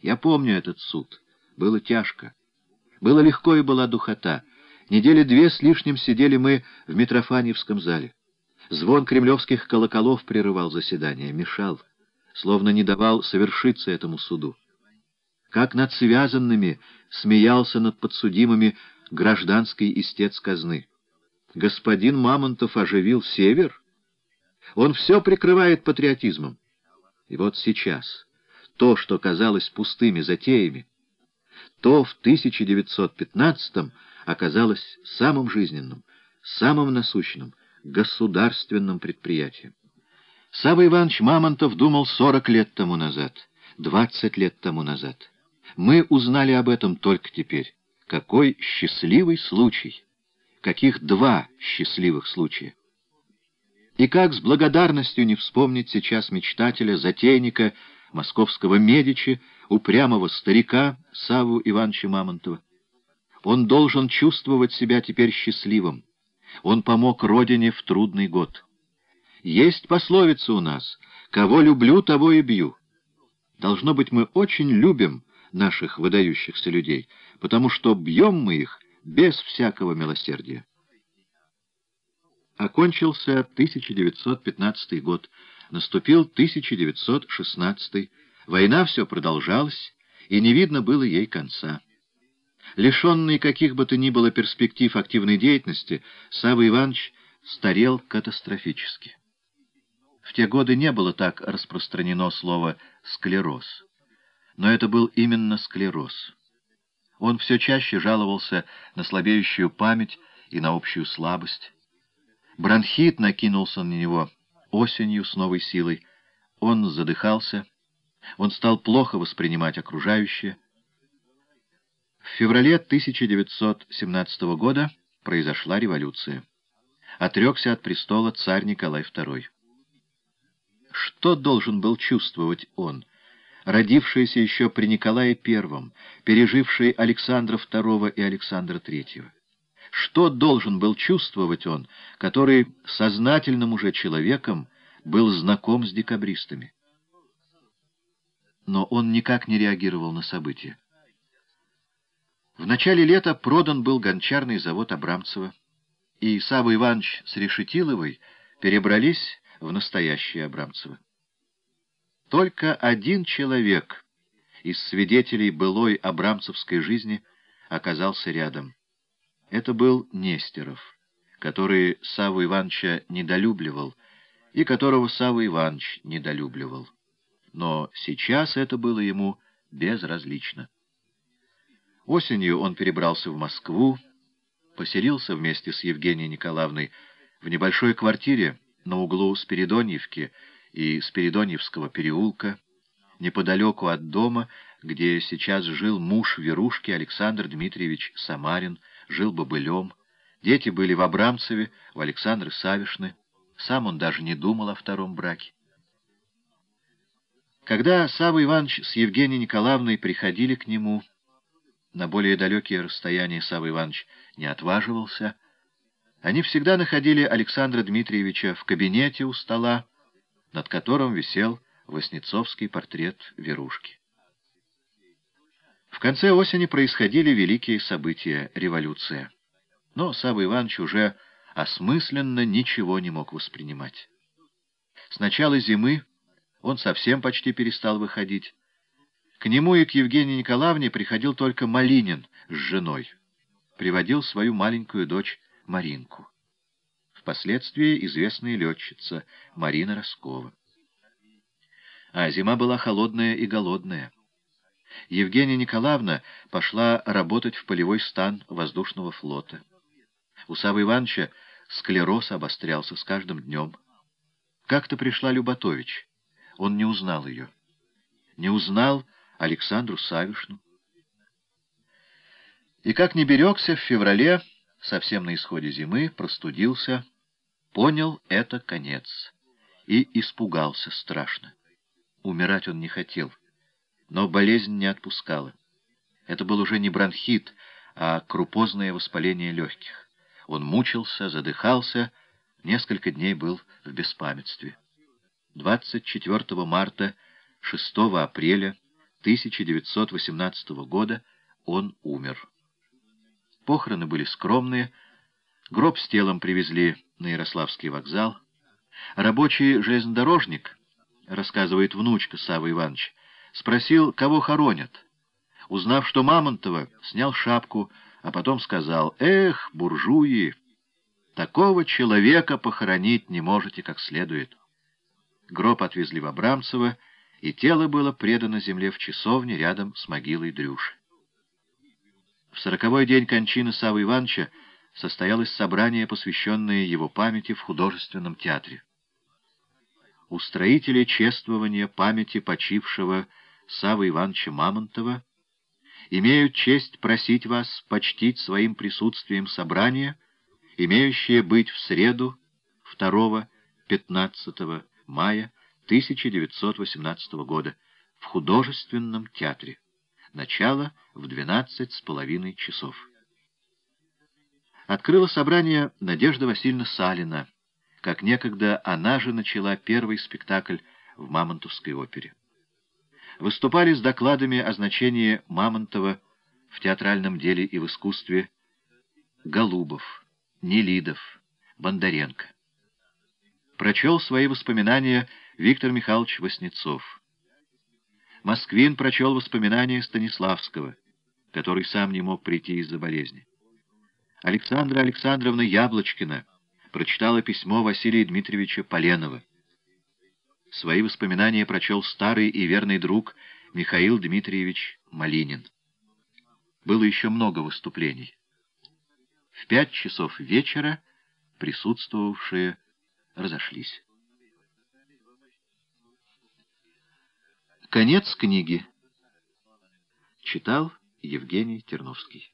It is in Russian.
Я помню этот суд. Было тяжко. Было легко и была духота. Недели две с лишним сидели мы в Митрофаневском зале. Звон кремлевских колоколов прерывал заседание, мешал, словно не давал совершиться этому суду. Как над связанными смеялся над подсудимыми гражданский истец казны. Господин Мамонтов оживил север? Он все прикрывает патриотизмом. И вот сейчас то, что казалось пустыми затеями, то в 1915-м оказалось самым жизненным, самым насущным, государственным предприятием. Савва Иванович Мамонтов думал 40 лет тому назад, 20 лет тому назад. Мы узнали об этом только теперь. Какой счастливый случай! Каких два счастливых случая! И как с благодарностью не вспомнить сейчас мечтателя, затейника, московского Медичи, упрямого старика Саву Ивановича Мамонтова. Он должен чувствовать себя теперь счастливым. Он помог родине в трудный год. Есть пословица у нас «Кого люблю, того и бью». Должно быть, мы очень любим наших выдающихся людей, потому что бьем мы их без всякого милосердия. Окончился 1915 год, наступил 1916, война все продолжалась, и не видно было ей конца. Лишенный каких бы то ни было перспектив активной деятельности, Савва Иванович старел катастрофически. В те годы не было так распространено слово «склероз». Но это был именно склероз. Он все чаще жаловался на слабеющую память и на общую слабость. Бронхит накинулся на него осенью с новой силой. Он задыхался, он стал плохо воспринимать окружающее. В феврале 1917 года произошла революция. Отрекся от престола царь Николай II. Что должен был чувствовать он, родившийся еще при Николае I, переживший Александра II и Александра III? Что должен был чувствовать он, который сознательным уже человеком был знаком с декабристами? Но он никак не реагировал на события. В начале лета продан был гончарный завод Абрамцева, и Савва Иванович с Решетиловой перебрались в настоящее Абрамцево. Только один человек из свидетелей былой абрамцевской жизни оказался рядом. Это был Нестеров, который Саву Ивановича недолюбливал, и которого Савва Иванович недолюбливал. Но сейчас это было ему безразлично. Осенью он перебрался в Москву, поселился вместе с Евгенией Николаевной в небольшой квартире на углу Спиридоньевки и Спиридоньевского переулка, неподалеку от дома, где сейчас жил муж Верушки Александр Дмитриевич Самарин, жил бобылем. Дети были в Абрамцеве, в Александры Савишны. Сам он даже не думал о втором браке. Когда Савва Иванович с Евгенией Николаевной приходили к нему, на более далекие расстояния Савва Иванович не отваживался, они всегда находили Александра Дмитриевича в кабинете у стола, над которым висел Воснецовский портрет Верушки. В конце осени происходили великие события, революция. Но Савва Иванович уже осмысленно ничего не мог воспринимать. С начала зимы он совсем почти перестал выходить. К нему и к Евгении Николаевне приходил только Малинин с женой. Приводил свою маленькую дочь Маринку. Впоследствии известная летчица Марина Роскова. А зима была холодная и голодная. Евгения Николаевна пошла работать в полевой стан воздушного флота. У Савы Ивановича склероз обострялся с каждым днем. Как-то пришла Люботович. Он не узнал ее. Не узнал Александру Савишну. И как не берегся в феврале, совсем на исходе зимы, простудился, понял это конец и испугался страшно. Умирать он не хотел но болезнь не отпускала. Это был уже не бронхит, а крупозное воспаление легких. Он мучился, задыхался, несколько дней был в беспамятстве. 24 марта, 6 апреля 1918 года он умер. Похороны были скромные, гроб с телом привезли на Ярославский вокзал. Рабочий железнодорожник, рассказывает внучка Савва Иванович, спросил, кого хоронят. Узнав, что Мамонтова, снял шапку, а потом сказал, «Эх, буржуи, такого человека похоронить не можете как следует». Гроб отвезли в Абрамцево, и тело было предано земле в часовне рядом с могилой Дрюши. В сороковой день кончины Савы Ивановича состоялось собрание, посвященное его памяти в художественном театре. Устроители чествования памяти почившего Савы Ивановича Мамонтова имеют честь просить вас почтить своим присутствием собрание, имеющее быть в среду 2-15 мая 1918 года в художественном театре. Начало в 12 с половиной часов. Открыла собрание Надежда Васильевна Салина, как некогда она же начала первый спектакль в Мамонтовской опере. Выступали с докладами о значении Мамонтова в театральном деле и в искусстве Голубов, Нелидов, Бондаренко. Прочел свои воспоминания Виктор Михайлович Васнецов. Москвин прочел воспоминания Станиславского, который сам не мог прийти из-за болезни. Александра Александровна Яблочкина прочитала письмо Василия Дмитриевича Поленова. Свои воспоминания прочел старый и верный друг Михаил Дмитриевич Малинин. Было еще много выступлений. В пять часов вечера присутствовавшие разошлись. Конец книги. Читал Евгений Терновский.